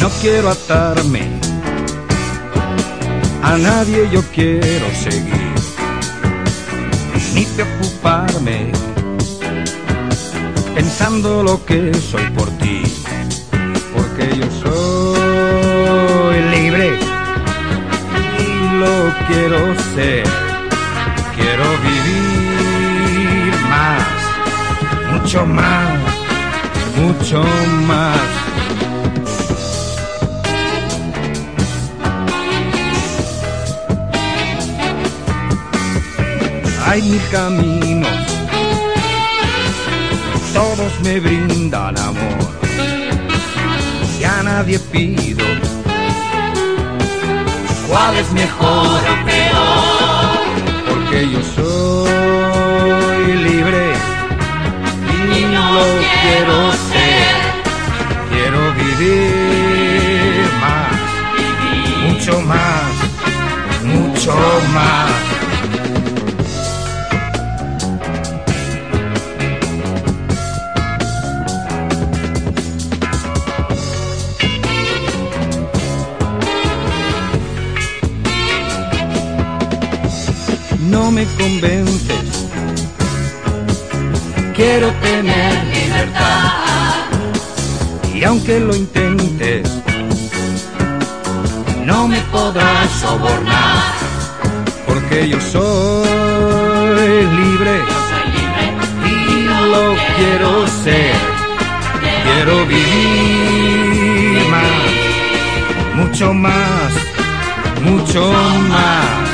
No quiero atarme, a nadie yo quiero seguir, ni preocuparme, pensando lo que soy por ti, porque yo soy libre y lo quiero ser, quiero vivir más, mucho más, mucho más. Hay mil caminos, todos me brindan amor, y a nadie pido. Cuál es mejor o peor, no me convences. Quiero tener libertad. Y aunque lo intentes, no me podrás sobornar. Porque yo soy libre. Y lo quiero ser. Quiero vivir más. Mucho más. Mucho más.